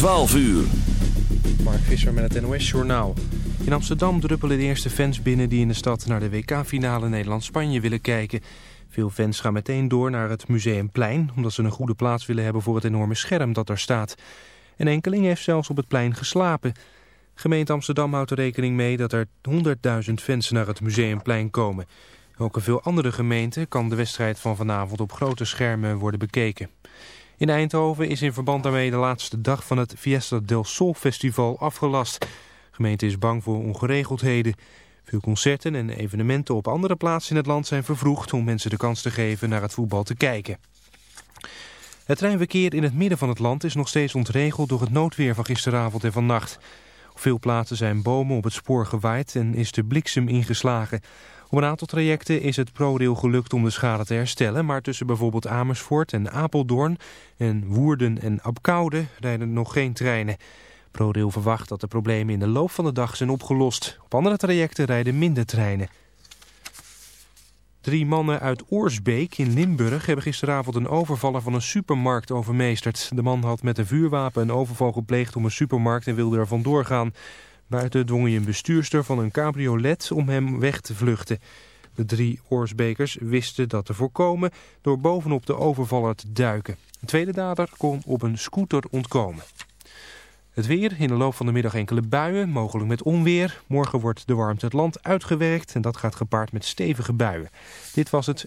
12 uur. Mark Visser met het NOS Journaal. In Amsterdam druppelen de eerste fans binnen die in de stad naar de WK-finale Nederland-Spanje willen kijken. Veel fans gaan meteen door naar het Museumplein... omdat ze een goede plaats willen hebben voor het enorme scherm dat daar staat. Een enkeling heeft zelfs op het plein geslapen. Gemeente Amsterdam houdt er rekening mee dat er 100.000 fans naar het Museumplein komen. Ook in veel andere gemeenten kan de wedstrijd van vanavond op grote schermen worden bekeken. In Eindhoven is in verband daarmee de laatste dag van het Fiesta del Sol festival afgelast. De gemeente is bang voor ongeregeldheden. Veel concerten en evenementen op andere plaatsen in het land zijn vervroegd... om mensen de kans te geven naar het voetbal te kijken. Het treinverkeer in het midden van het land is nog steeds ontregeld... door het noodweer van gisteravond en vannacht. Op veel plaatsen zijn bomen op het spoor gewaaid en is de bliksem ingeslagen... Op een aantal trajecten is het ProRail gelukt om de schade te herstellen... maar tussen bijvoorbeeld Amersfoort en Apeldoorn en Woerden en Apkoude rijden nog geen treinen. ProRail verwacht dat de problemen in de loop van de dag zijn opgelost. Op andere trajecten rijden minder treinen. Drie mannen uit Oorsbeek in Limburg hebben gisteravond een overvaller van een supermarkt overmeesterd. De man had met een vuurwapen een overval gepleegd om een supermarkt en wilde er vandoor gaan. Buiten dwong hij een bestuurster van een cabriolet om hem weg te vluchten. De drie oorsbekers wisten dat te voorkomen door bovenop de overvaller te duiken. Een tweede dader kon op een scooter ontkomen. Het weer, in de loop van de middag enkele buien, mogelijk met onweer. Morgen wordt de warmte het land uitgewerkt en dat gaat gepaard met stevige buien. Dit was het...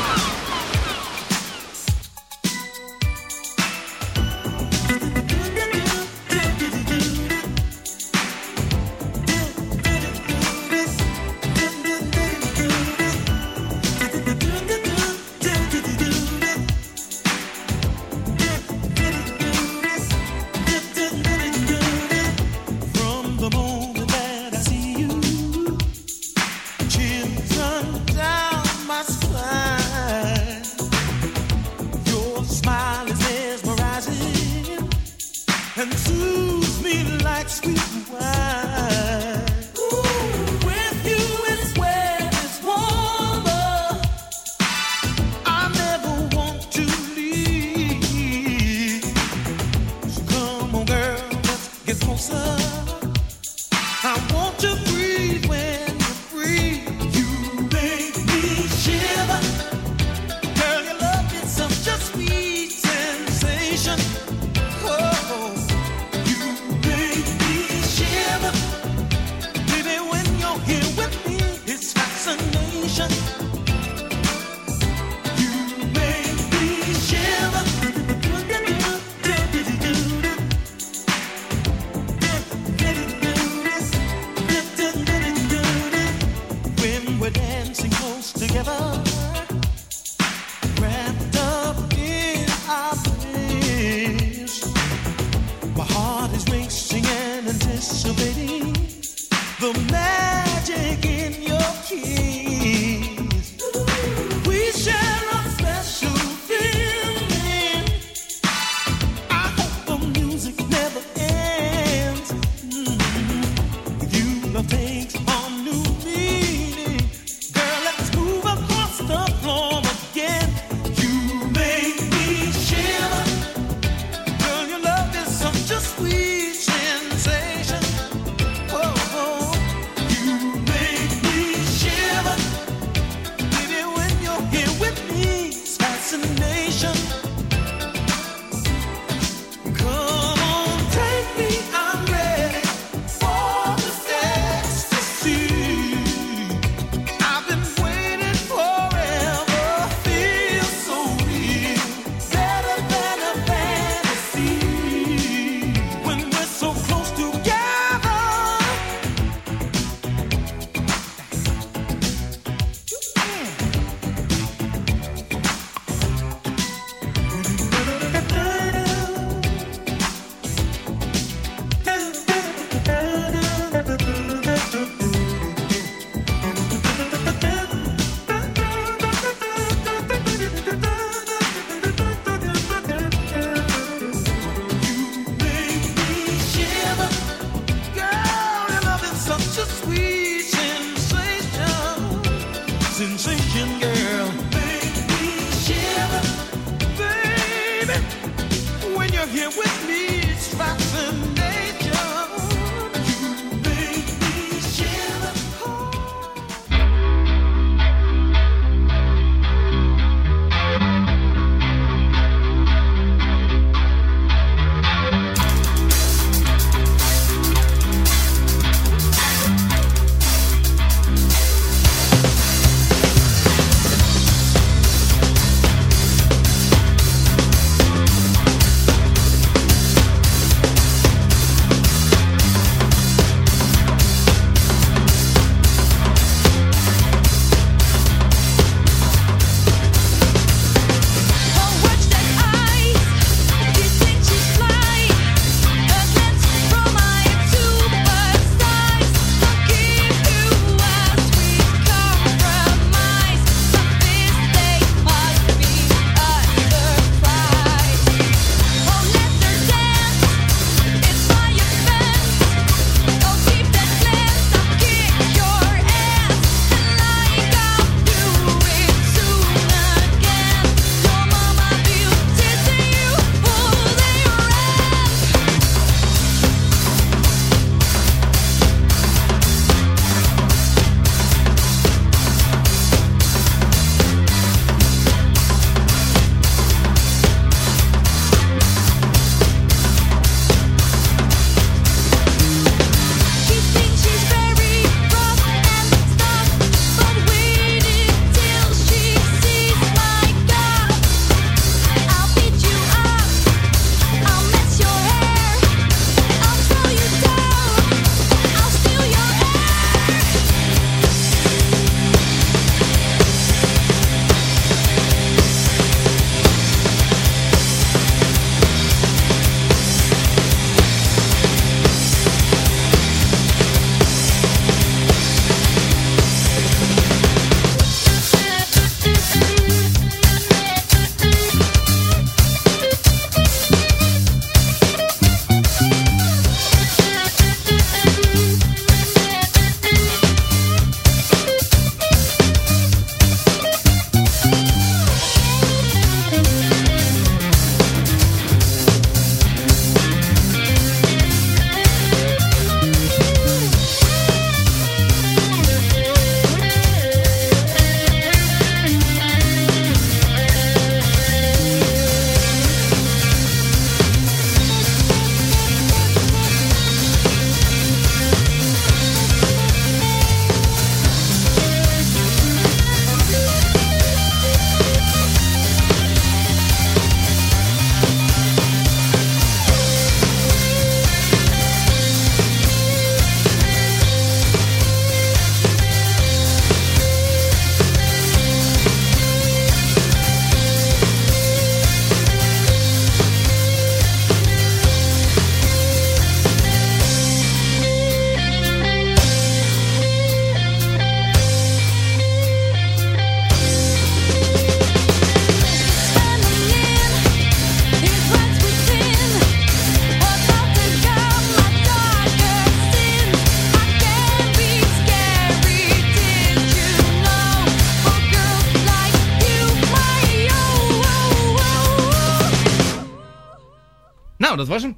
Nou, dat was hem.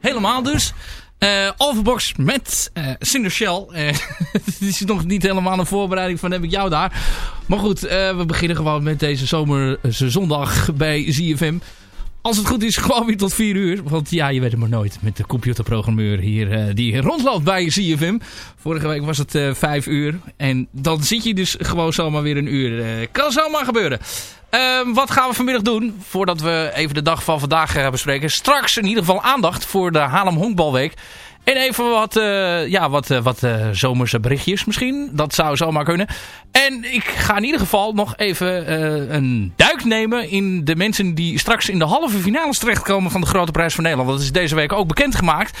Helemaal dus. Uh, Overbox met uh, Cinder Shell. Uh, het is nog niet helemaal een voorbereiding van heb ik jou daar. Maar goed, we beginnen gewoon met deze zomerse zondag bij ZFM. Als het goed is, gewoon weer tot 4 uur. Want ja, je weet het maar nooit met de computerprogrammeur hier die rondloopt bij ZFM. Vorige week was het 5 uur. En dan zit je dus gewoon zomaar weer een uur. kan zomaar gebeuren. Uh, wat gaan we vanmiddag doen? Voordat we even de dag van vandaag gaan bespreken. Straks in ieder geval aandacht voor de Haarlem Honkbalweek. En even wat, uh, ja, wat, uh, wat uh, zomerse berichtjes misschien. Dat zou zomaar kunnen. En ik ga in ieder geval nog even een duik nemen in de mensen die straks in de halve finales terechtkomen van de Grote Prijs van Nederland. Dat is deze week ook bekendgemaakt.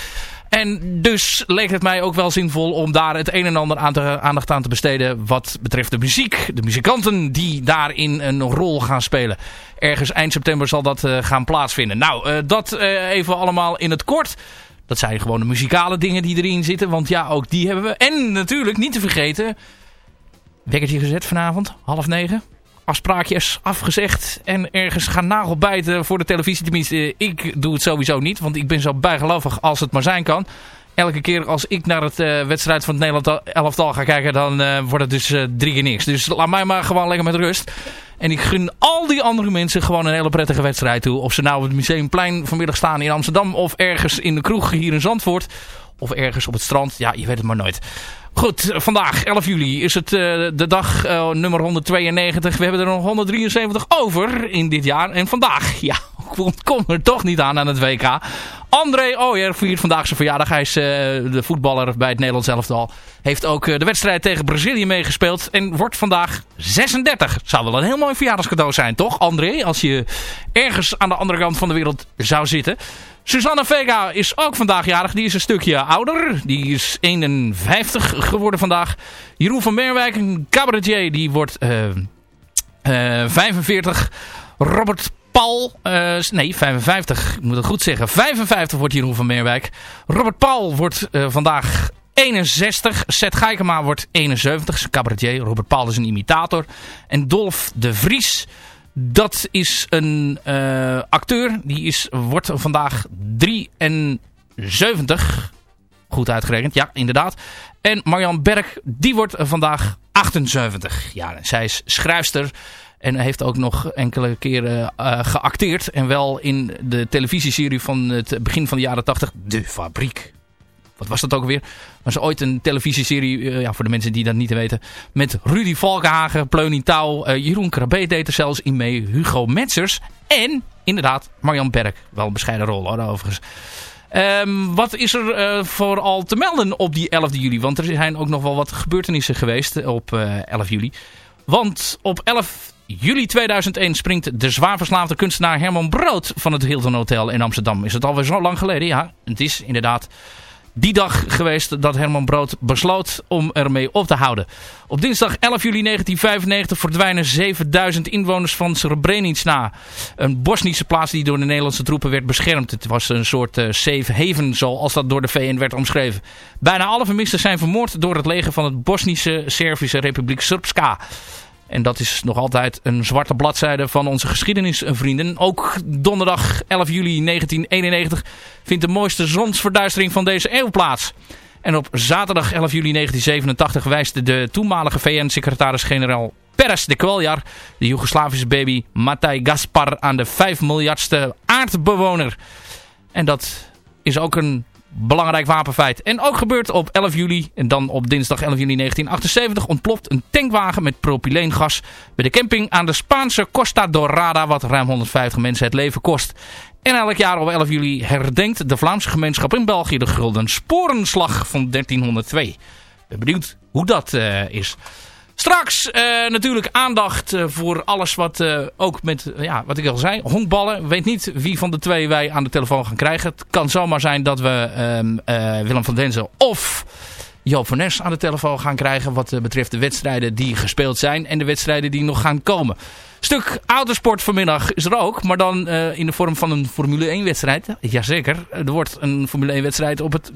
En dus leek het mij ook wel zinvol om daar het een en ander aandacht aan te besteden wat betreft de muziek. De muzikanten die daarin een rol gaan spelen. Ergens eind september zal dat gaan plaatsvinden. Nou, dat even allemaal in het kort. Dat zijn gewoon de muzikale dingen die erin zitten. Want ja, ook die hebben we. En natuurlijk, niet te vergeten... Wekkertje gezet vanavond, half negen afspraakjes afgezegd en ergens gaan nagelbijten voor de televisie. Tenminste, ik doe het sowieso niet, want ik ben zo bijgelovig als het maar zijn kan. Elke keer als ik naar het uh, wedstrijd van het Nederland elftal ga kijken, dan uh, wordt het dus uh, drie keer niks. Dus laat mij maar gewoon lekker met rust. En ik gun al die andere mensen gewoon een hele prettige wedstrijd toe. Of ze nou op het Museumplein vanmiddag staan in Amsterdam of ergens in de kroeg hier in Zandvoort. Of ergens op het strand. Ja, je weet het maar nooit. Goed, vandaag 11 juli is het uh, de dag uh, nummer 192. We hebben er nog 173 over in dit jaar. En vandaag, ja, komt er toch niet aan aan het WK. André Ooyer viert vandaag zijn verjaardag. Hij is uh, de voetballer bij het Nederlands elftal. Heeft ook de wedstrijd tegen Brazilië meegespeeld. En wordt vandaag 36. Zou wel een heel mooi verjaardagscadeau zijn, toch André? Als je ergens aan de andere kant van de wereld zou zitten. Susanna Vega is ook vandaag jarig. Die is een stukje ouder. Die is 51 geworden vandaag. Jeroen van Merwijk, een cabaretier, die wordt uh, uh, 45. Robert Paul, uh, nee 55, ik moet het goed zeggen. 55 wordt Jeroen van Merwijk. Robert Paul wordt vandaag 61. Seth Geikema wordt 71. Is een cabaretier. Robert Paul is een imitator. En Dolf de Vries... Dat is een uh, acteur. Die is, wordt vandaag 73. Goed uitgerekend, ja, inderdaad. En Marjan Berg, die wordt vandaag 78. Ja, zij is schrijfster. En heeft ook nog enkele keren uh, geacteerd. En wel in de televisieserie van het begin van de jaren 80. De Fabriek wat was dat ook weer? Was ooit een televisieserie, uh, ja, voor de mensen die dat niet weten, met Rudy Valkenhagen, Pleunie Touw, uh, Jeroen Krabbe deed er zelfs in mee, Hugo Metzers en inderdaad Marjan Berg. Wel een bescheiden rol hoor, overigens. Um, wat is er uh, vooral te melden op die 11 juli? Want er zijn ook nog wel wat gebeurtenissen geweest op 11 juli. Want op 11 juli 2001 springt de zwaarverslaafde kunstenaar Herman Brood van het Hilton Hotel in Amsterdam. Is het alweer zo lang geleden? Ja, het is inderdaad die dag geweest dat Herman Brood besloot om ermee op te houden. Op dinsdag 11 juli 1995 verdwijnen 7000 inwoners van Srebrenica. Een Bosnische plaats die door de Nederlandse troepen werd beschermd. Het was een soort uh, safe haven zoals dat door de VN werd omschreven. Bijna alle vermisten zijn vermoord door het leger van het Bosnische Servische Republiek Srpska. En dat is nog altijd een zwarte bladzijde van onze geschiedenisvrienden. Ook donderdag 11 juli 1991 vindt de mooiste zonsverduistering van deze eeuw plaats. En op zaterdag 11 juli 1987 wijst de toenmalige VN-secretaris-generaal Peres de Kweljar de Joegoslavische baby Matej Gaspar aan de 5 miljardste aardbewoner. En dat is ook een belangrijk wapenfeit. En ook gebeurt op 11 juli, en dan op dinsdag 11 juli 1978, ontploft een tankwagen met propyleengas bij de camping aan de Spaanse Costa Dorada, wat ruim 150 mensen het leven kost. En elk jaar op 11 juli herdenkt de Vlaamse gemeenschap in België de Gulden Sporenslag van 1302. Ik ben benieuwd hoe dat uh, is. Straks uh, natuurlijk aandacht uh, voor alles wat uh, ook met, ja, wat ik al zei, honkballen. Weet niet wie van de twee wij aan de telefoon gaan krijgen. Het kan zomaar zijn dat we um, Willem van Denzen of Joop van Nes aan de telefoon gaan krijgen. Wat betreft de wedstrijden die gespeeld zijn en de wedstrijden die nog gaan komen. Stuk autosport vanmiddag is er ook, maar dan uh, in de vorm van een Formule 1 wedstrijd. Jazeker, er wordt een Formule 1 wedstrijd op het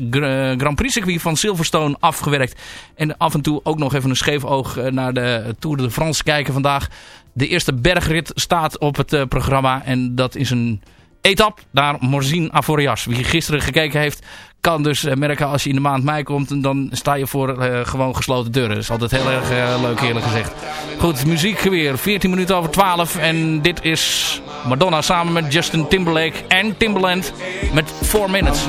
Grand Prix circuit van Silverstone afgewerkt. En af en toe ook nog even een scheef oog naar de Tour de France kijken vandaag. De eerste bergrit staat op het programma en dat is een etap naar Morzine Avoriaz. Wie gisteren gekeken heeft, kan dus uh, merken als je in de maand mei komt. En dan sta je voor uh, gewoon gesloten deuren. Dat is altijd heel erg uh, leuk eerlijk gezegd. Goed, muziek weer. 14 minuten over 12. En dit is Madonna samen met Justin Timberlake en Timberland met 4 Minutes.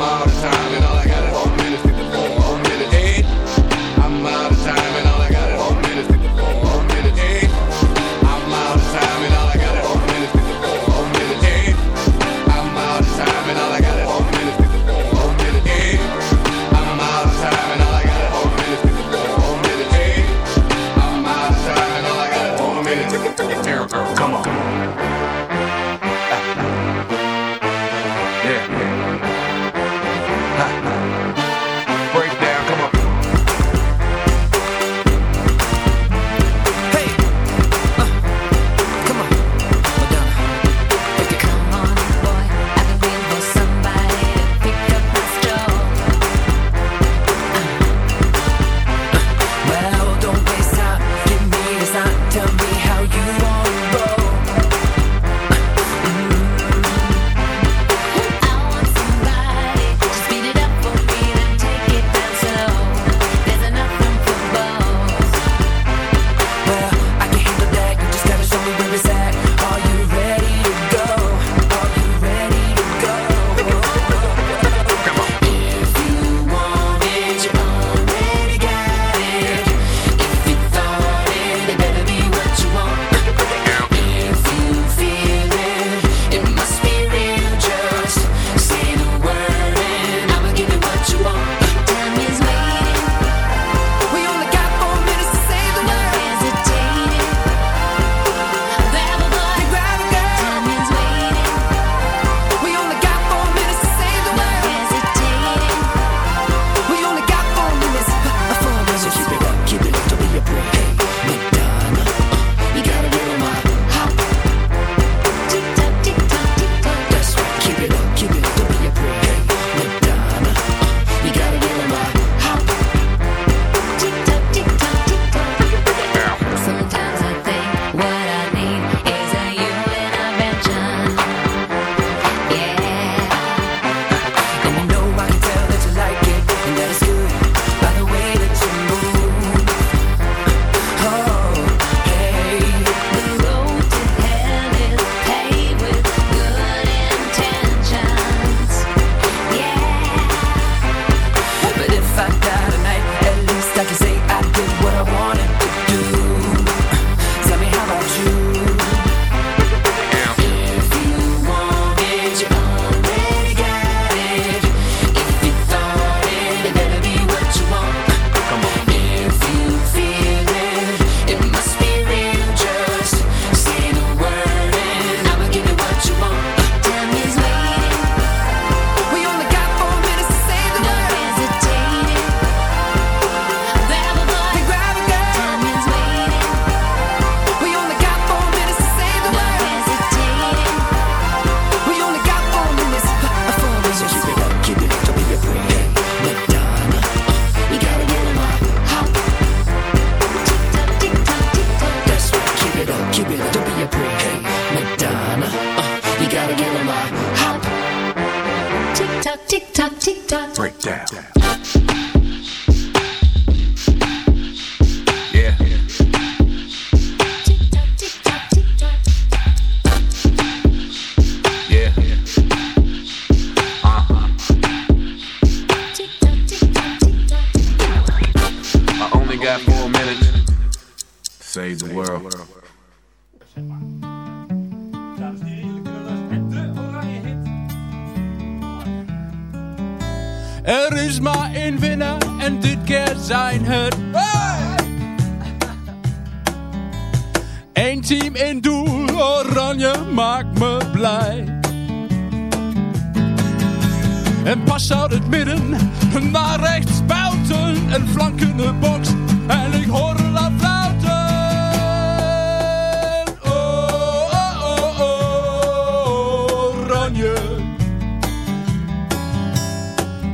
Oh.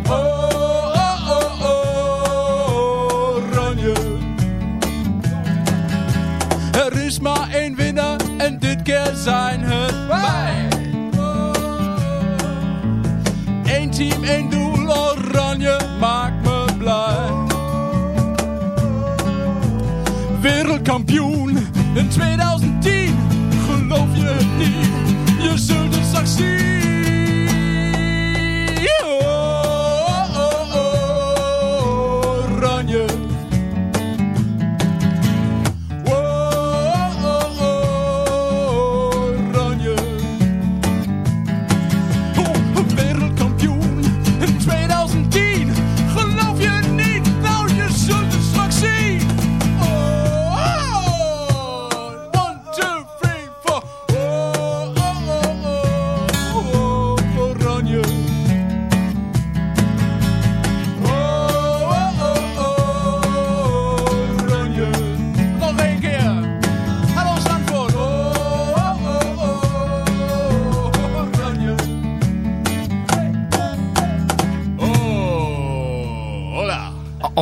Oh, oh, oh, oh, oranje. Er is maar één winnaar en dit keer zijn het wij. Eén team, één doel, oranje maakt me blij. Wereldkampioen in 2010, geloof je het niet? Je zult het straks zien.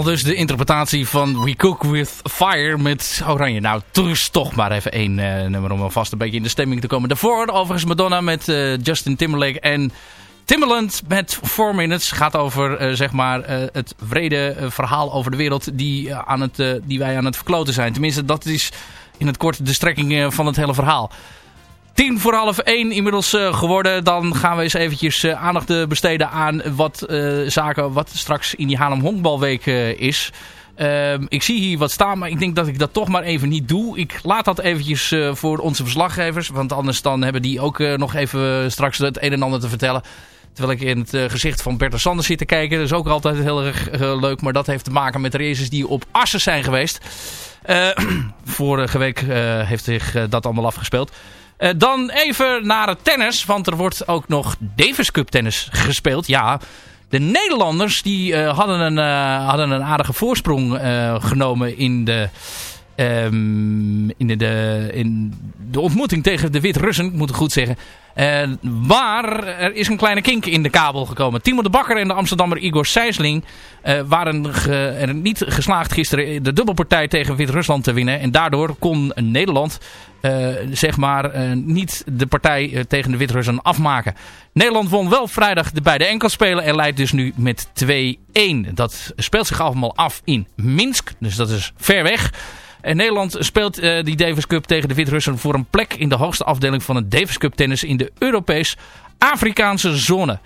Dus de interpretatie van We Cook With Fire met Oranje. Nou, dus toch maar even één eh, nummer om alvast een beetje in de stemming te komen. Daarvoor overigens Madonna met eh, Justin Timberlake en Timbaland met 4 Minutes. Gaat over eh, zeg maar het vrede verhaal over de wereld die, aan het, die wij aan het verkloten zijn. Tenminste, dat is in het kort de strekking van het hele verhaal. Tien voor half één inmiddels eh, geworden. Dan gaan we eens eventjes eh, aandacht eh, besteden aan wat zaken wat straks in die Haarlem Honkbalweek is. Ehm, ik zie hier wat staan, maar ik denk dat ik dat toch maar even niet doe. Ik laat dat eventjes voor onze verslaggevers. Want anders dan hebben die ook nog even straks het een en ander te vertellen. Terwijl ik in het gezicht van Bertha Sanders zit te kijken. Dat is ook altijd heel erg leuk. Maar dat heeft te maken met races die op Assen zijn geweest. Vorige week heeft zich dat allemaal afgespeeld. Eh, dan even naar het tennis. Want er wordt ook nog Davis Cup tennis gespeeld. Ja, de Nederlanders die, eh, hadden, een, eh, hadden een aardige voorsprong genomen in de... ehm, in, de, in de ontmoeting tegen de Wit-Russen, ik moet het goed zeggen. Eh, maar er is een kleine kink in de kabel gekomen. Timo de Bakker en de Amsterdammer Igor Sijsling eh, waren er niet geslaagd gisteren de dubbelpartij tegen Wit-Rusland te winnen. En daardoor kon Nederland eh, zeg maar niet de partij tegen de Wit-Russen afmaken. Nederland won wel vrijdag de beide enkelspelen en leidt dus nu met 2-1. Dat speelt zich allemaal af in Minsk, dus dat is ver weg. En Nederland speelt eh, die Davis Cup tegen de Wit-Russen voor een plek in de hoogste afdeling van het Davis Cup tennis in de Europees-Afrikaanse zone.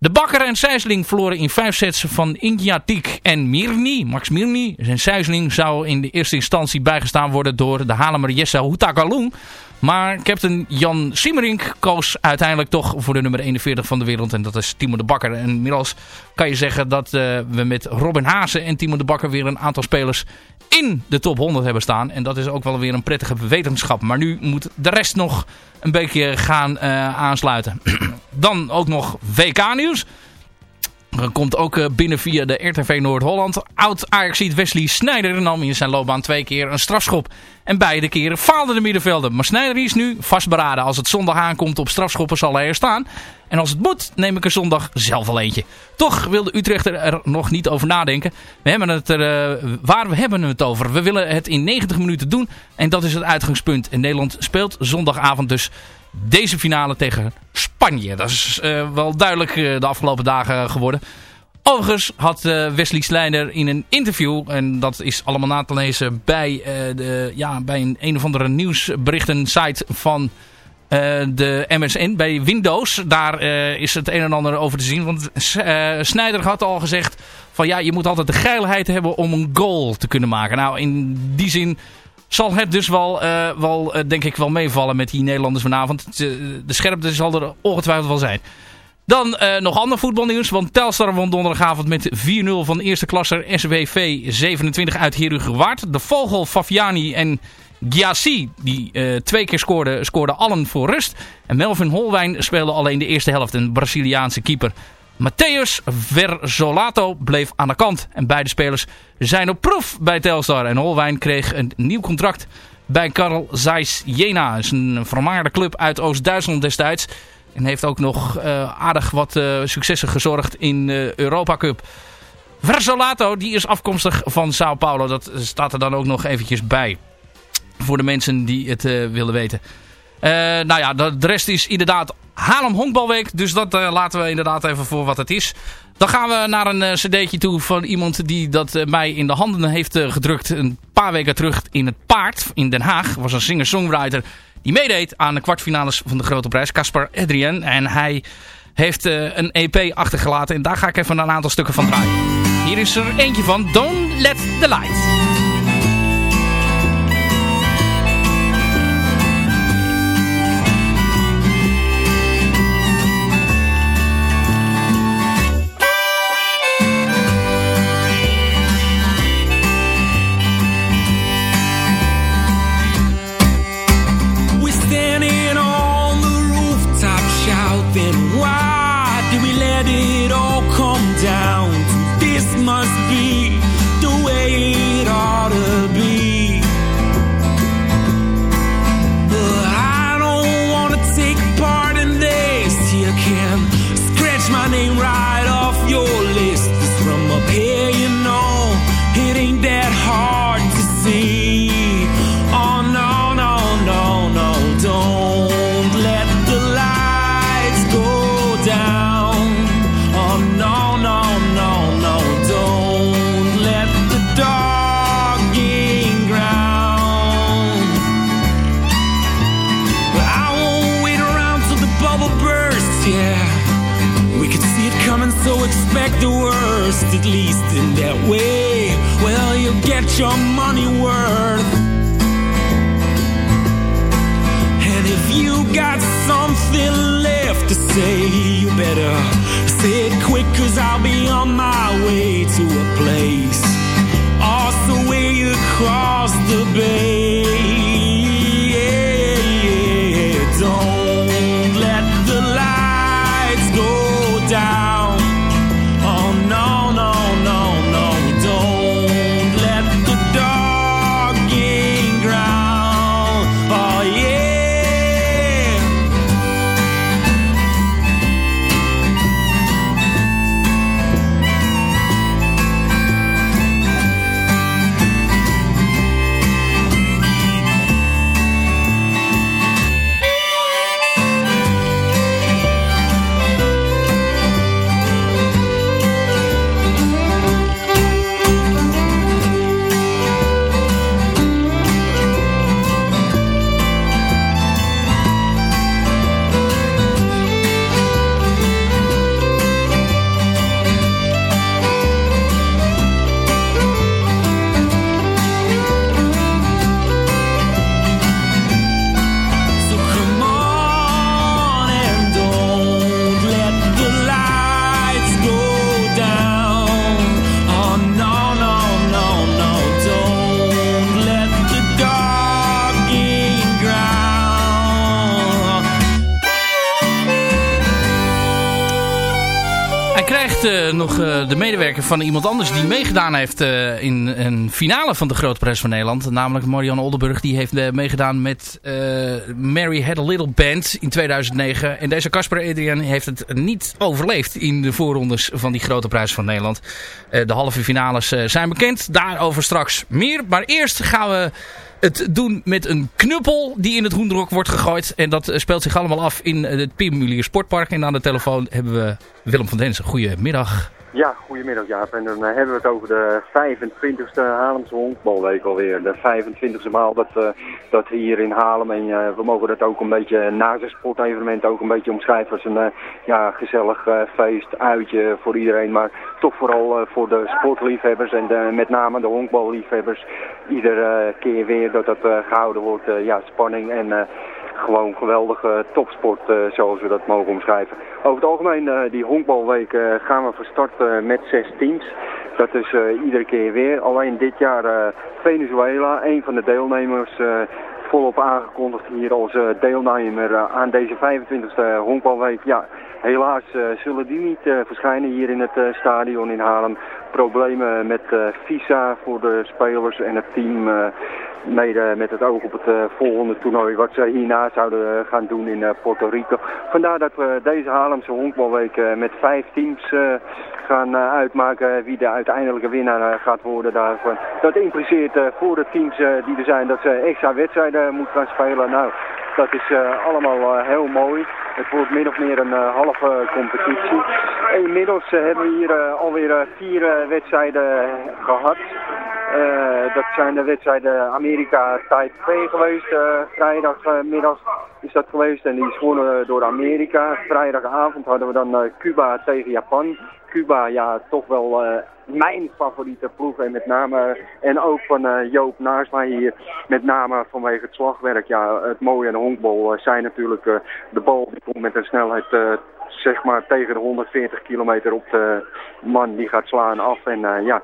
De Bakker en Sijsling verloren in vijf sets van Ingjatik en Mirni. Max Mirni. Zijn Sijsling zou in de eerste instantie bijgestaan worden door de Halemer Jessa Houtakalung. Maar captain Jan Siemerink koos uiteindelijk toch voor de nummer 41 van de wereld. En dat is Timo de Bakker. En inmiddels kan je zeggen dat eh, we met Robin Haase en Timo de Bakker weer een aantal spelers in de top 100 hebben staan. En dat is ook wel weer een prettige wetenschap. Maar nu moet de rest nog een beetje gaan eh, aansluiten. Dan ook nog WK-nieuws. Komt ook eh, binnen via de RTV Noord-Holland. Oud Ajaxiet Wesley Sneijder nam in zijn loopbaan twee keer een strafschop. En beide keren faalde de middenvelder. Maar Sneijder is nu vastberaden. Als het zondag aankomt op strafschoppen zal hij er staan. En als het moet neem ik er zondag zelf al eentje. Toch wil de Utrechter er nog niet over nadenken. We hebben het er, eh, waar we hebben het over? We willen het in 90 minuten doen. En dat is het uitgangspunt. En Nederland speelt zondagavond dus deze finale tegen Spanje. Dat is eh, wel duidelijk eh, de afgelopen dagen geworden. Overigens had eh, Wesley Slijnder in een interview, en dat is allemaal na te lezen bij, de, ja, bij een, een of andere nieuwsberichten site van de MSN, bij Windows. Daar is het een en ander over te zien. Want uh, Snyder had al gezegd van ja, je moet altijd de geilheid hebben om een goal te kunnen maken. Nou, in die zin zal het dus wel, eh, wel eh, denk ik wel meevallen met die Nederlanders vanavond. De scherpte zal er ongetwijfeld wel zijn. Dan eh, nog ander voetbalnieuws. Want Telstar won donderdagavond met 4-0 van eerste klasser SWV 27 uit Herugewaard. De Vogel, Faviani en Gyasi, die twee keer scoorden, scoorden allen voor rust. En Melvin Holwijn speelde alleen de eerste helft. Een Braziliaanse keeper. Matthäus Verzolato bleef aan de kant. En beide spelers zijn op proef bij Telstar. En Holwijn kreeg een nieuw contract bij Karl Zeiss Jena. Dat is een vermaarde club uit Oost-Duitsland destijds. En heeft ook nog uh, aardig wat uh, successen gezorgd in de Europa Cup. Verzolato, die is afkomstig van Sao Paulo. Dat staat er dan ook nog eventjes bij. Voor de mensen die het willen weten. nou ja, de, rest is inderdaad Haarlem Honkbalweek. Dus dat laten we inderdaad even voor wat het is. Dan gaan we naar een cd'tje toe van iemand die dat mij in de handen heeft gedrukt. Een paar weken terug in het Paard in Den Haag. Was een singer-songwriter die meedeed aan de kwartfinales van de Grote Prijs. Caspar Adrian. En hij heeft een EP achtergelaten. En daar ga ik even een aantal stukken van draaien. Hier is er eentje van Don't Let the Light. Your money worth. And if you got something left to say, you better say it quick, cause I'll be on my way to a place. Also, way across the bay. Van iemand anders die meegedaan heeft uh, in een finale van de Grote Prijs van Nederland. Namelijk Marianne Oldenburg. Die heeft meegedaan met Mary Had a Little Band in 2009. En deze Casper Adrian heeft het niet overleefd in de voorrondes van die Grote Prijs van Nederland. de halve finales zijn bekend. Daarover straks meer. Maar eerst gaan we het doen met een knuppel die in het hoendrok wordt gegooid. En dat eh, speelt zich allemaal af in eh, het Piemulier Sportpark. En aan de telefoon hebben we Willem van Densen. Goedemiddag. Ja, goedemiddag Jaap. En dan eh, hebben we het over de 25e Haarlemse honkbalweek alweer. De 25e maal dat, eh, dat hier in Haarlem. En eh, we mogen dat ook een beetje naast het sportevenement ook een beetje omschrijven als een ja, gezellig feest, uitje voor iedereen. Maar toch vooral voor de sportliefhebbers en met name de honkballiefhebbers. Iedere keer weer dat dat eh, gehouden wordt. ja, spanning en... gewoon geweldige topsport, eh, zoals we dat mogen omschrijven. Over het algemeen, eh, die honkbalweek eh, gaan we van start met zes teams. Dat is iedere keer weer. Alleen dit jaar Venezuela, een van de deelnemers, volop aangekondigd hier als deelnemer aan deze 25e honkbalweek. Ja, helaas eh, zullen die niet eh, verschijnen hier in het eh, stadion in Haarlem. Problemen met visa voor de spelers en het team. mede met het oog op het volgende toernooi wat ze hierna zouden gaan doen in Puerto Rico. Vandaar dat we deze Haarlemse honkbalweek met vijf teams gaan uitmaken wie de uiteindelijke winnaar gaat worden daarvan. Dat impliceert voor de teams die er zijn dat ze extra wedstrijden moeten gaan spelen. Nou, dat is allemaal heel mooi. Het wordt min of meer een eh, halve competitie. Inmiddels eh, hebben we hier eh, alweer vier wedstrijden eh, gehad. Eh, dat zijn de wedstrijden Amerika-Taipei geweest. eh, vrijdagmiddag is dat geweest en die is door Amerika. Vrijdagavond hadden we dan eh, Cuba tegen Japan. Cuba, ja, toch wel mijn favoriete ploeg. En met name, en ook van Joop naast hier, met name vanwege het slagwerk. Ja, het mooie aan de honkbal zijn natuurlijk de bal die komt met een snelheid zeg maar tegen de 140 kilometer op de man die gaat slaan af. En ja,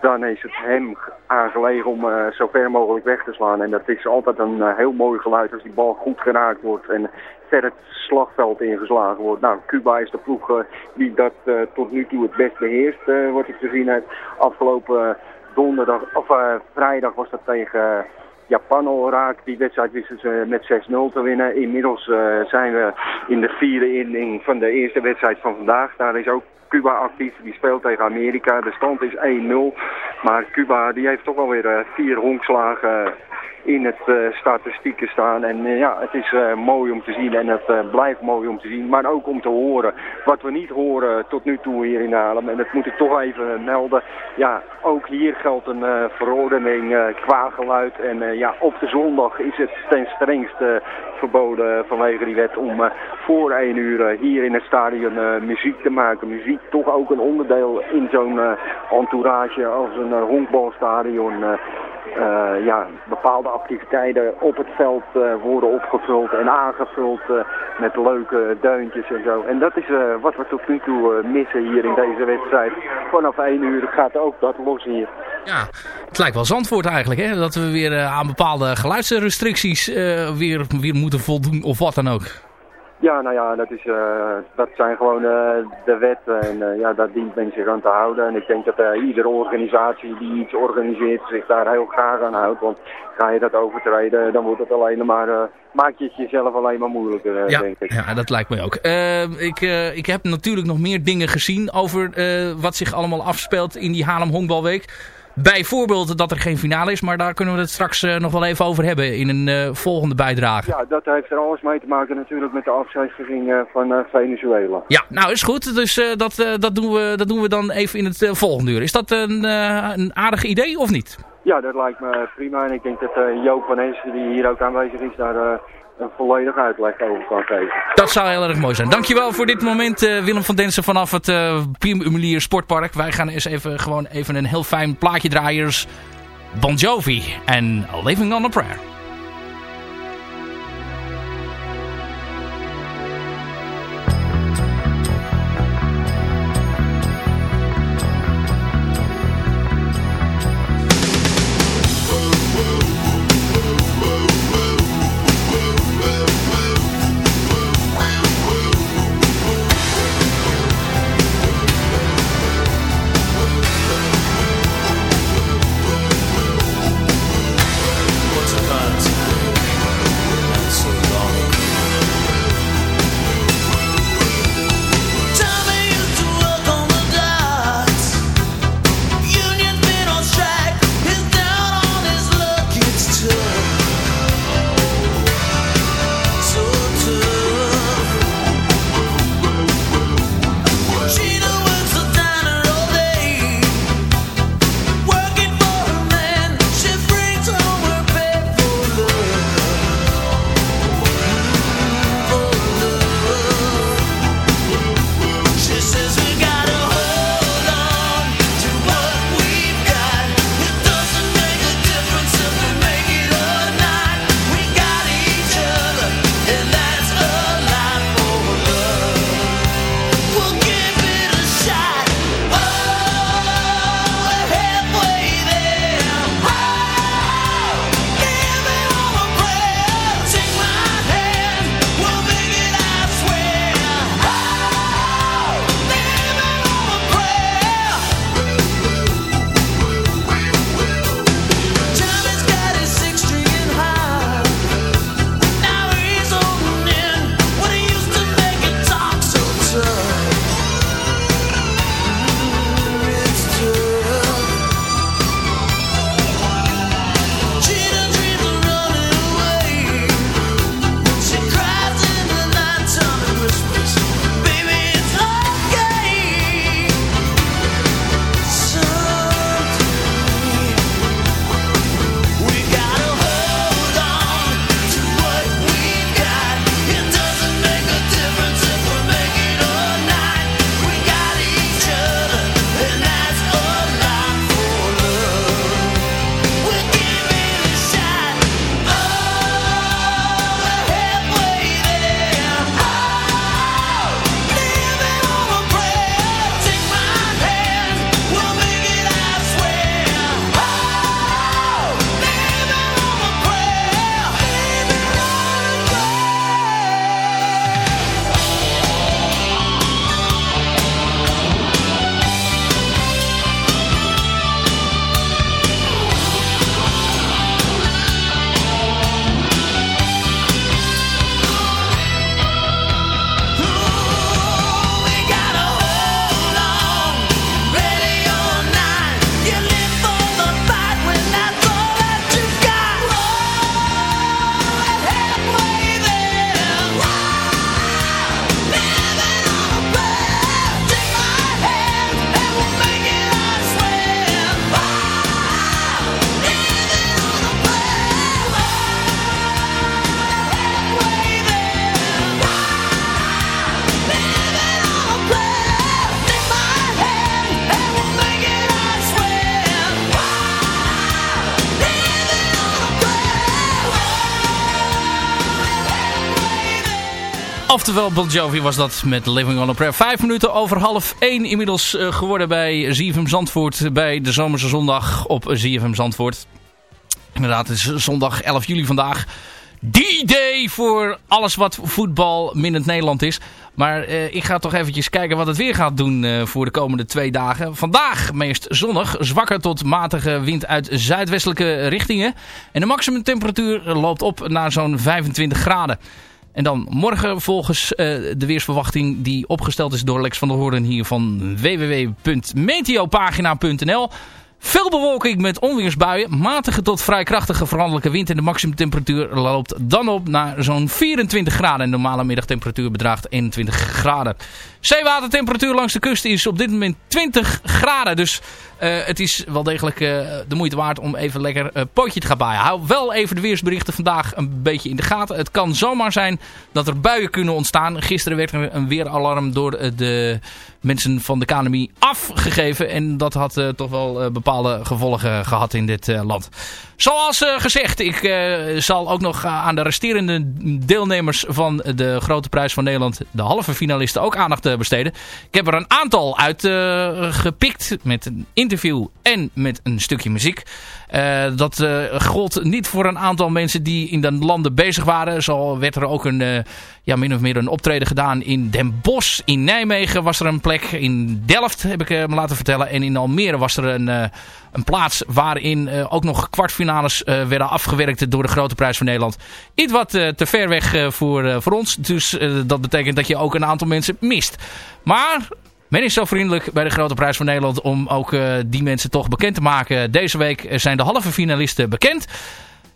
dan is het hem aangelegen om eh, zo ver mogelijk weg te slaan. En dat is altijd een eh, heel mooi geluid als die bal goed geraakt wordt en ver het slagveld ingeslagen wordt. Nou, Cuba is de ploeg eh, die dat tot nu toe het best beheerst, eh, wat ik gezien heb. Afgelopen donderdag, of vrijdag was dat tegen... eh, Japan al raak. Die wedstrijd wisten ze met 6-0 te winnen. Inmiddels eh, zijn we in de vierde inning van de eerste wedstrijd van vandaag. Daar is ook Cuba actief. Die speelt tegen Amerika. De stand is 1-0. Maar Cuba die heeft toch alweer eh, vier honkslagen in het eh, statistieken staan. En eh, ja, het is eh, mooi om te zien en het blijft mooi om te zien. Maar ook om te horen. Wat we niet horen tot nu toe hier in Haarlem. En dat moet ik toch even melden. Ja, ook hier geldt een verordening qua geluid. En ja, op de zondag is het ten strengste verboden vanwege die wet om voor één uur hier in het stadion muziek te maken. Muziek toch ook een onderdeel in zo'n entourage als een honkbalstadion. Eh, ja, bepaalde activiteiten op het veld eh, worden opgevuld en aangevuld eh, met leuke deuntjes en zo. En dat is wat we tot nu toe missen hier in deze wedstrijd. Vanaf 1 uur gaat ook dat los hier. Ja, het lijkt wel Zandvoort eigenlijk, hè? Dat we weer aan bepaalde geluidsrestricties weer, weer moeten voldoen of wat dan ook. Ja, nou ja, dat, is, eh, dat zijn gewoon eh, de wetten en eh, ja, daar dient men zich aan te houden. En ik denk dat iedere organisatie die iets organiseert zich daar heel graag aan houdt. Want ga je dat overtreden, dan wordt het alleen maar, maak je het jezelf alleen maar moeilijker, Ja, denk ik. ja, dat lijkt mij ook. Ik, ik heb natuurlijk nog meer dingen gezien over wat zich allemaal afspeelt in die Haarlem Honkbalweek. Bijvoorbeeld dat er geen finale is, maar daar kunnen we het straks eh, nog wel even over hebben in een eh, volgende bijdrage. Ja, dat heeft er alles mee te maken natuurlijk met de afscheidsgeving eh, van Venezuela. Ja, nou is goed. Dus dat, dat, doen we, dat doen we dan even in het volgende uur. Is dat een, een aardig idee of niet? Ja, dat lijkt me prima. En ik denk dat Joop van Essen, die hier ook aanwezig is, daar een volledige uitleg over kan geven. Dat zou heel erg mooi zijn. Dankjewel voor dit moment eh, Willem van Densen vanaf het uh, Sportpark. Wij gaan eens even, gewoon even een heel fijn plaatje draaiers. Bon Jovi en Living on a Prayer. Oftewel, Bon Jovi was dat met Living on a Prayer. Vijf minuten over half één inmiddels eh, geworden bij ZFM Zandvoort. Bij de Zomerse Zondag op ZFM Zandvoort. Inderdaad, het is zondag 11 juli vandaag. D-Day voor alles wat voetbal minnend Nederland is. Maar eh, ik ga toch eventjes kijken wat het weer gaat doen eh, voor de komende twee dagen. Vandaag meest zonnig, zwakker tot matige wind uit zuidwestelijke richtingen. En de maximumtemperatuur loopt op naar zo'n 25 graden. En dan morgen volgens eh, de weersverwachting die opgesteld is door Lex van der Hoorn hier van www.meteopagina.nl. Veel bewolking met onweersbuien, matige tot vrij krachtige veranderlijke wind en de maximumtemperatuur loopt dan op naar zo'n 24 graden. En de normale middagtemperatuur bedraagt 21 graden. Zeewatertemperatuur langs de kust is op dit moment 20 graden. Dus uh, het is wel degelijk uh, de moeite waard om even lekker een pootje te gaan baaien. Hou wel even de weersberichten vandaag een beetje in de gaten. Het kan zomaar zijn dat er buien kunnen ontstaan. Gisteren werd er een weeralarm door de mensen van de KNMI afgegeven. En dat had toch wel bepaalde gevolgen gehad in dit land. Zoals gezegd, ik zal ook nog aan de resterende deelnemers van de Grote Prijs van Nederland, de halve finalisten, ook aandacht besteden. Ik heb er een aantal uitgepikt met een interview en met een stukje muziek. Uh, dat uh, gold niet voor een aantal mensen die in de landen bezig waren. Zo werd er ook een, uh, ja, min of meer een optreden gedaan in Den Bosch. In Nijmegen was er een plek. In Delft heb ik me laten vertellen. En in Almere was er een, een plaats waarin ook nog kwartfinales werden afgewerkt door de Grote Prijs van Nederland. Iets wat te ver weg voor, voor ons. Dus dat betekent dat je ook een aantal mensen mist. Maar men is zo vriendelijk bij de Grote Prijs van Nederland om ook uh, die mensen toch bekend te maken. Deze week zijn de halve finalisten bekend.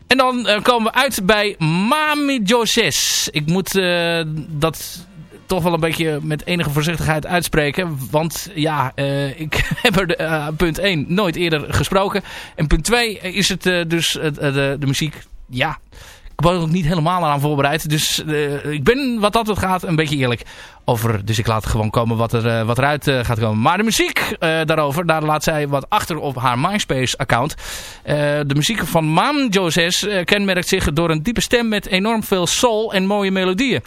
En dan uh, komen we uit bij Mami Joses. Ik moet dat toch wel een beetje met enige voorzichtigheid uitspreken. Want ja, ik heb er punt 1 nooit eerder gesproken. En punt 2 is het dus de, de muziek, ja... Ik ben ook niet helemaal aan voorbereid. Dus ik ben wat dat gaat een beetje eerlijk over. Dus ik laat gewoon komen wat, er, uh, wat eruit uh, gaat komen. Maar de muziek daarover, daar laat zij wat achter op haar MySpace account. de muziek van Mam Joses kenmerkt zich door een diepe stem met enorm veel soul en mooie melodieën.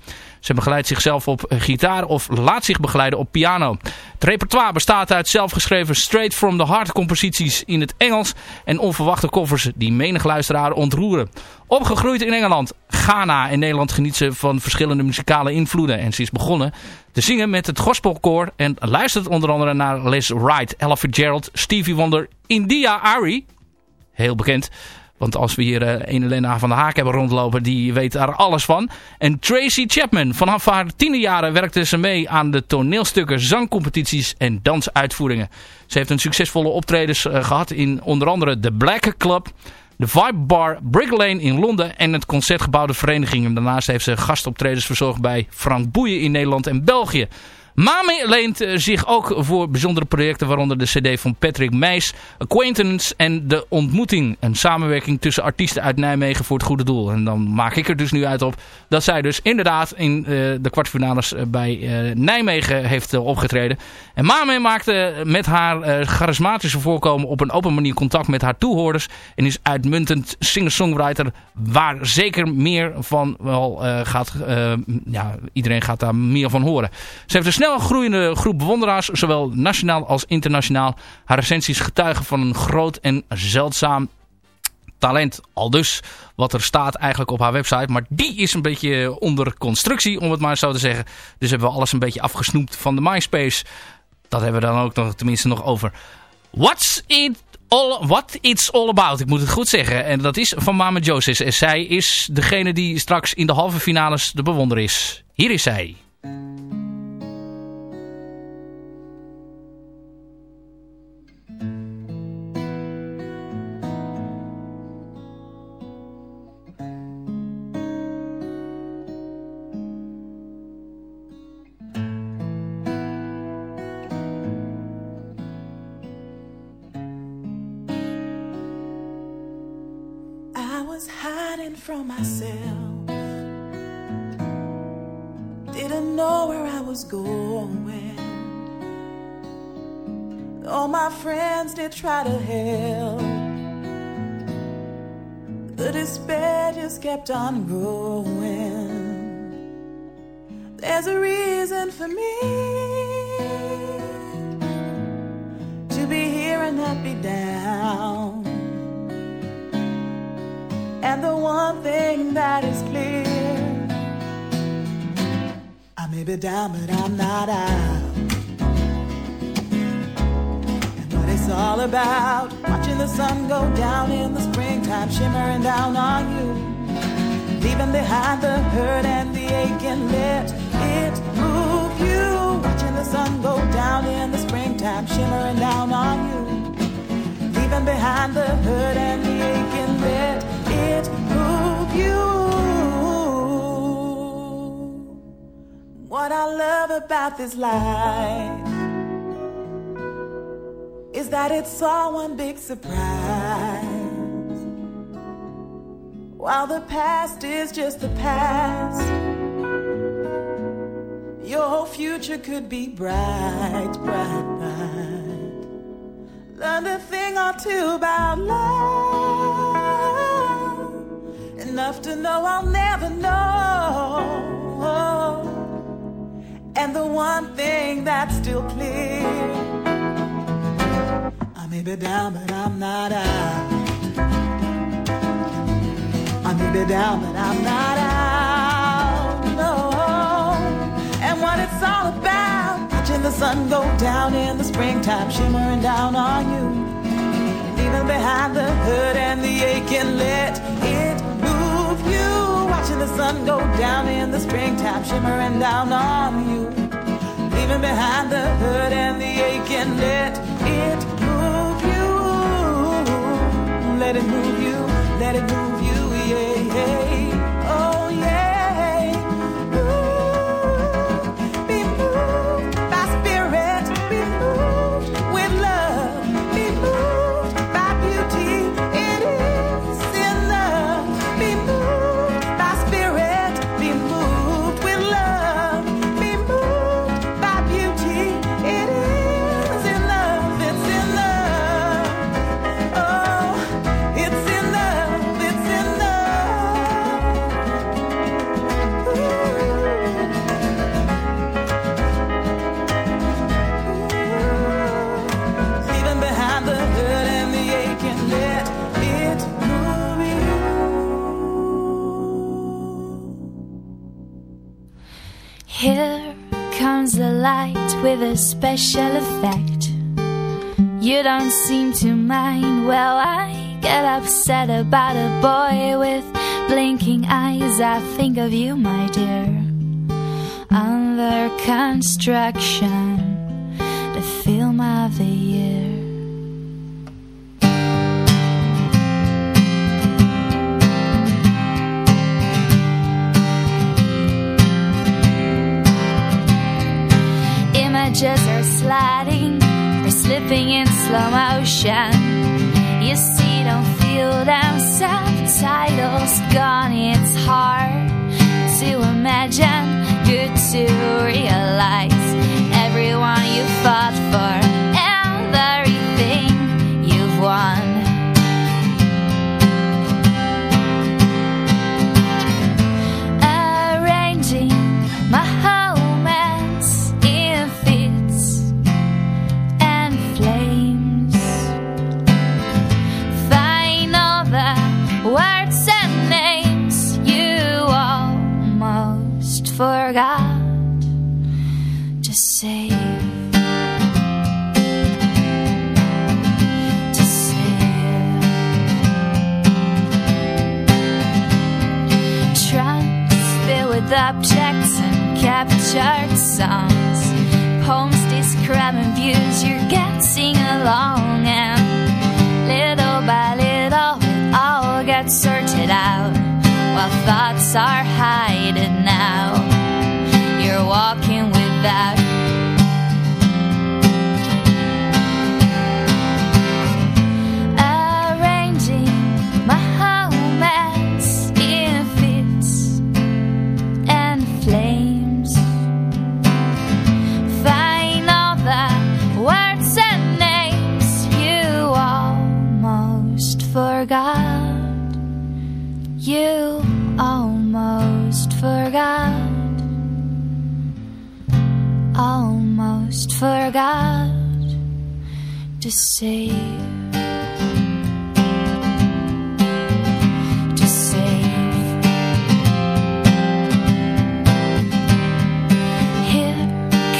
Ze begeleidt zichzelf op gitaar of laat zich begeleiden op piano. Het repertoire bestaat uit zelfgeschreven straight from the heart composities in het Engels en onverwachte covers die menig luisteraar ontroeren. Opgegroeid in Engeland, Ghana en Nederland geniet ze van verschillende muzikale invloeden. En ze is begonnen te zingen met het gospelkoor en luistert onder andere naar Les Wright, Ella Fitzgerald, Stevie Wonder, India Ari, heel bekend... Want als we hier uh, een Elena van de Haak hebben rondlopen, die weet daar alles van. En Tracy Chapman. Vanaf haar tiende jaren werkte ze mee aan de toneelstukken, zangcompetities en dansuitvoeringen. Ze heeft een succesvolle optredens uh, gehad in onder andere de Black Club, de Vibe Bar Brick Lane in Londen en het Concertgebouw de Vereniging. En daarnaast heeft ze gastoptredens verzorgd bij Frank Boeien in Nederland en België. Mame leent zich ook voor bijzondere projecten, waaronder de cd van Patrick Meijs, Acquaintance en De Ontmoeting. Een samenwerking tussen artiesten uit Nijmegen voor het goede doel. En dan maak ik er dus nu uit op dat zij dus inderdaad in uh, de kwartfinales bij uh, Nijmegen heeft opgetreden. En Mame maakte met haar charismatische voorkomen op een open manier contact met haar toehoorders. En is uitmuntend singer-songwriter waar zeker meer van wel gaat, ja, iedereen gaat daar meer van horen. Ze heeft een snel snel groeiende groep bewonderaars, zowel nationaal als internationaal. Haar recensies getuigen van een groot en zeldzaam talent. Al dus wat er staat eigenlijk op haar website. Maar die is een beetje onder constructie, om het maar zo te zeggen. Dus hebben we alles een beetje afgesnoept van de MySpace. Dat hebben we dan ook nog tenminste nog over. What's it all, what it's all about. Ik moet het goed zeggen. En dat is van Mama Joses. En zij is degene die straks in de halve finales de bewonder is. Hier is zij. From myself. Didn't know where I was going. All my friends did try to help. The despair just kept on growing. There's a reason for me to be here and not be down. And the one thing that is clear I may be down, but I'm not out. And what it's all about, watching the sun go down in the springtime, shimmering down on you. Leaving behind the hurt and the ache and let it move you. Watching the sun go down in the springtime, shimmering down on you. Leaving behind the hurt and the What I love about this life is that it's all one big surprise. While the past is just the past, your whole future could be bright, bright, bright. Learn a thing or two about love, enough to know I'll never know. And the one thing that's still clear, I may be down, but I'm not out. I may be down, but I'm not out. No. And what it's all about, watching the sun go down in the springtime, shimmering down on you. Leaving behind the hurt and the ache and The sun go down in the springtime, shimmering down on you. Leaving behind the hurt and the ache and let it move you. Let it move you, let it move you, yeah, yeah. Special effect. You don't seem to mind. Well, I get upset about a boy with blinking eyes. I think of you, my dear. Under construction, the film my the with objects and captured songs. Poems describing views you're getting along, and little by little it all gets sorted out. While thoughts are hiding forgot to save. To save. Here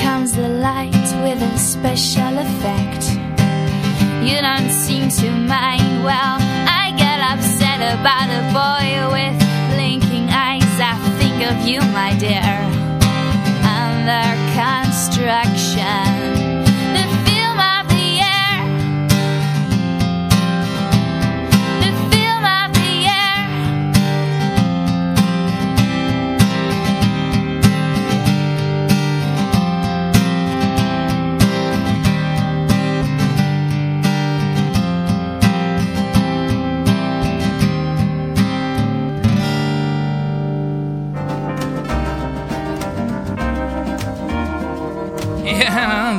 comes the light with a special effect. You don't seem to mind. Well, I get upset about a boy with blinking eyes. I think of you, my dear. Under construction. The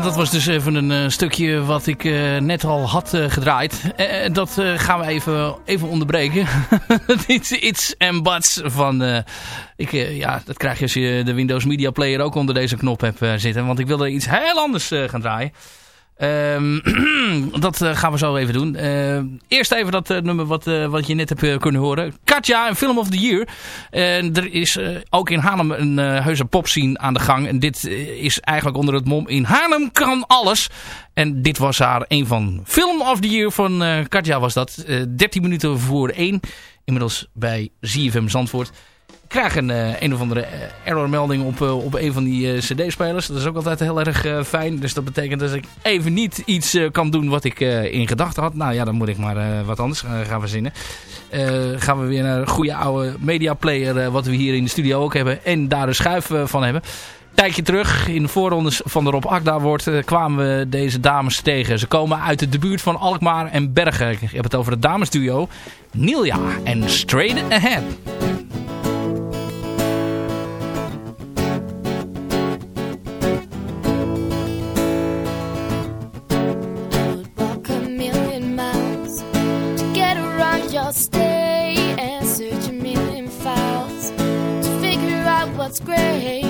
Dat was dus even een eh, stukje wat ik eh, net al had eh, gedraaid. Dat gaan we even, even onderbreken. It's, it's and buts van... ik, ja, dat krijg je als je de Windows Media Player ook onder deze knop hebt zitten. Want ik wilde iets heel anders gaan draaien. Ehm, dat eh, gaan we zo even doen. Eh, eerst even dat eh, nummer wat, eh, wat je net hebt kunnen horen. Katja, een Film of the Year. Er is ook in Haarlem een heuse popscene aan de gang. En dit is eigenlijk onder het mom in Haarlem kan alles. En dit was haar een van Film of the Year van Katja was dat. Eh 13 minuten voor 1. Inmiddels bij ZFM Zandvoort. Krijg een, eh, een of andere eh, errormelding op, eh, op een van die cd-spelers. Dat is ook altijd heel erg fijn. Dus dat betekent dat ik even niet iets kan doen wat ik in gedachten had. Nou ja, dan moet ik maar wat anders gaan verzinnen. Gaan we weer naar een goede oude media player, eh, wat we hier in de studio ook hebben. En daar een schuif van hebben. tijdje terug in de voorrondes van de Rob Akda wordt kwamen we deze dames tegen. Ze komen uit de buurt van Alkmaar en Bergen. Ik heb het over het damesduo Nilia en Straight Ahead. Your stay and search a million files to figure out what's great.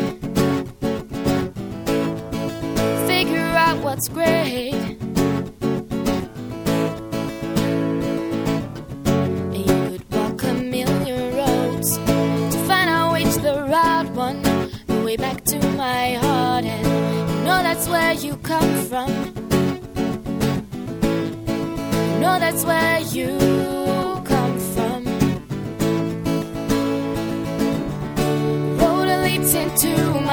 Figure out what's great. Way back to my heart, and you know that's where you come from. You know that's where you creeps into.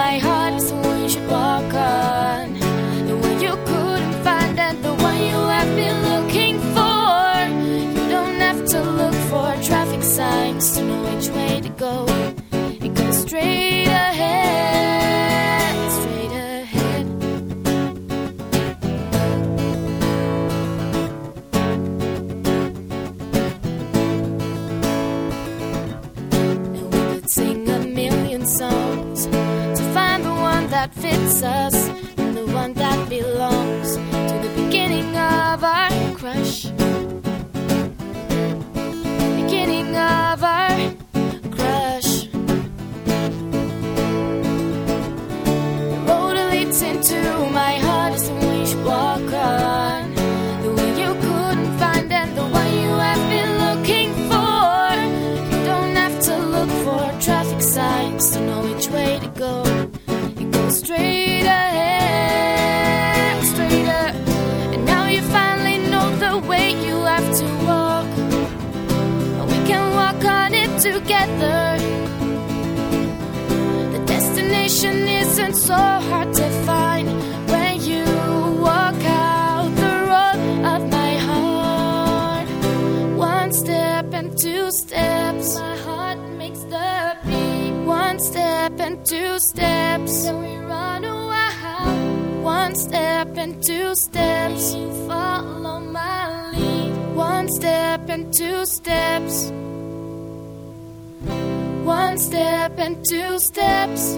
success destination isn't so hard to find when you walk out the road of my heart. One step and two steps, my heart makes the beat. One step and two steps, then we run a while. One step and two steps, you follow my lead. One step and two steps. One step and two steps.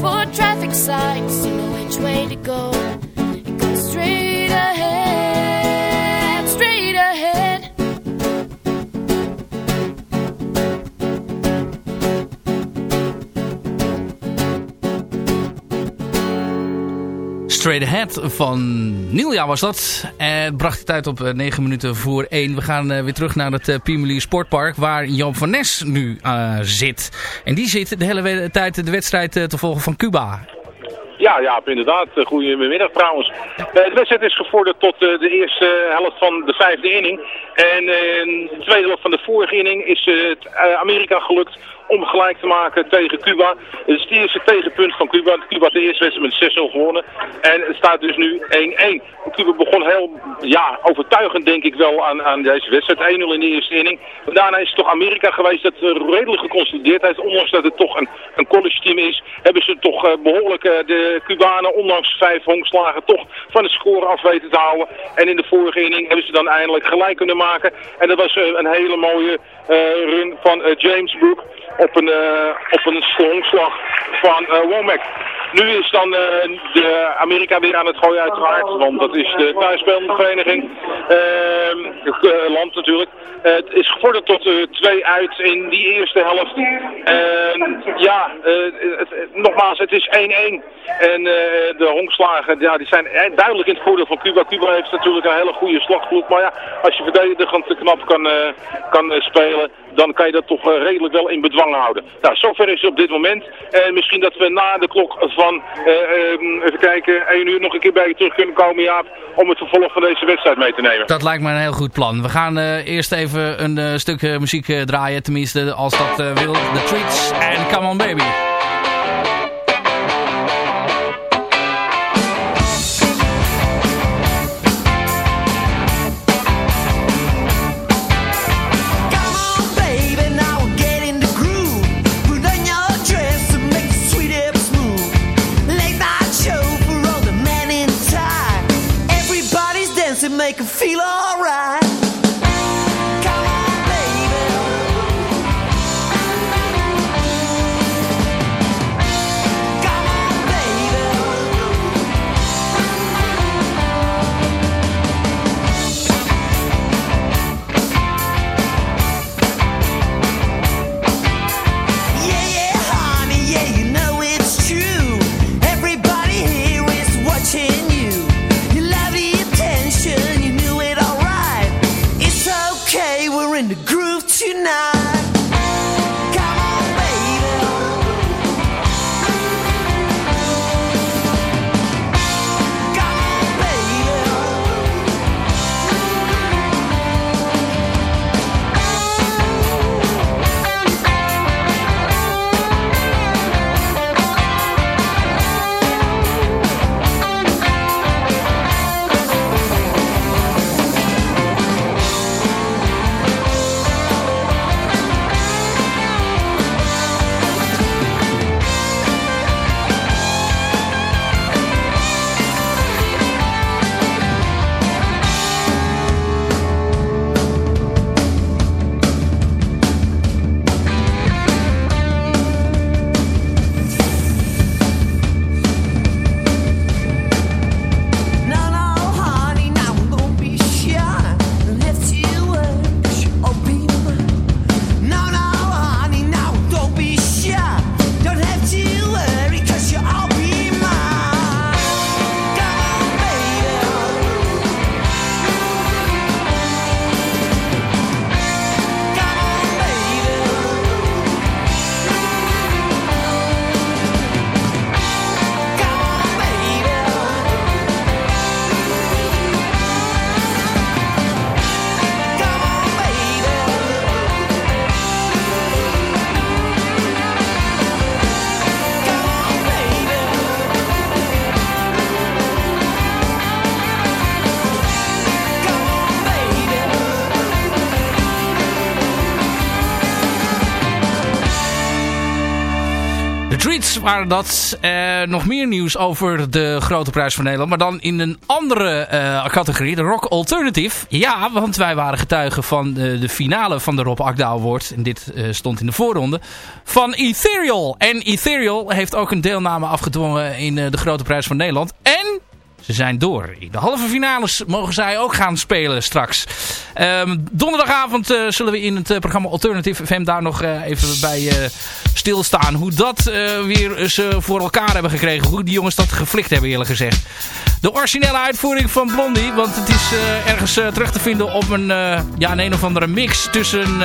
for traffic signs to know which way to go. Straight Ahead van Nielja was dat. Het bracht het uit op eh, 9 minuten voor 1. We gaan eh, weer terug naar het Piemelier Sportpark waar Joop van Nes nu eh, zit. En die zit de hele tijd de wedstrijd eh, te volgen van Cuba. Ja, ja, inderdaad. Eh, Goedemiddag trouwens. Eh, de wedstrijd is gevorderd tot eh, de eerste helft van de vijfde inning. En eh, de tweede helft van de vorige inning is eh, Amerika gelukt om gelijk te maken tegen Cuba. Het is het eerste tegenpunt van Cuba. Cuba had de eerste wedstrijd met 6-0 gewonnen. En het staat dus nu 1-1. Cuba begon heel ja, overtuigend denk ik wel aan, aan deze wedstrijd. 1-0 in de eerste inning. Daarna is het toch Amerika geweest dat eh, redelijk geconsolideerd heeft. Ondanks dat het toch een, een college team is, hebben ze toch eh, behoorlijk eh, de Cubanen, ondanks vijf honkslagen, toch van het score af weten te houden. En in de vorige inning hebben ze dan eindelijk gelijk kunnen maken. En dat was een hele mooie run van James Brook op een, eh, op een van eh, Womack. Nu is dan eh, de Amerika weer aan het gooien uiteraard, want dat is de thuisspelende vereniging. Ehm, eh, land natuurlijk. Het is gevorderd tot eh, twee uit in die eerste helft. En ja, nogmaals, het is 1-1. En de honkslagen ja, die zijn duidelijk in het voordeel van Cuba. Cuba heeft natuurlijk een hele goede slagploeg. Maar ja, als je verdedigend knap kan, kan spelen, dan kan je dat toch eh, redelijk wel in bedwang houden. Nou, zover is het op dit moment. En misschien dat we na de klok van, eh, ehm, even kijken, 1 uur nog een keer bij je terug kunnen komen, Jaap, om het vervolg van deze wedstrijd mee te nemen. Dat lijkt me een heel goed plan. We gaan eh, eerst even een stuk muziek draaien. Tenminste, als dat wil. The Treats en Come On. Baby, tonight. Waren dat. Eh, nog meer nieuws over de Grote Prijs van Nederland. Maar dan in een andere eh, categorie. De Rock Alternative. Ja, want wij waren getuigen van de, de finale van de Rob Akda Award. En dit eh, stond in de voorronde. Van Ethereal. En Ethereal heeft ook een deelname afgedwongen in de Grote Prijs van Nederland. En ze zijn door. In de halve finales mogen zij ook gaan spelen straks. Ehm, donderdagavond uh, zullen we in het uh, programma Alternative FM daar nog uh, even bij stilstaan. Hoe dat weer ze voor elkaar hebben gekregen. Hoe die jongens dat geflikt hebben eerlijk gezegd. De originele uitvoering van Blondie. Want het is ergens terug te vinden op een, ja, een, een of andere mix tussen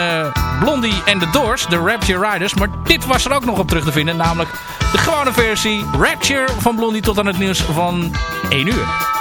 Blondie en de Doors. De Rapture Riders. Maar dit was er ook nog op terug te vinden. Namelijk de gewone versie Rapture van Blondie tot aan het nieuws van 1 uur.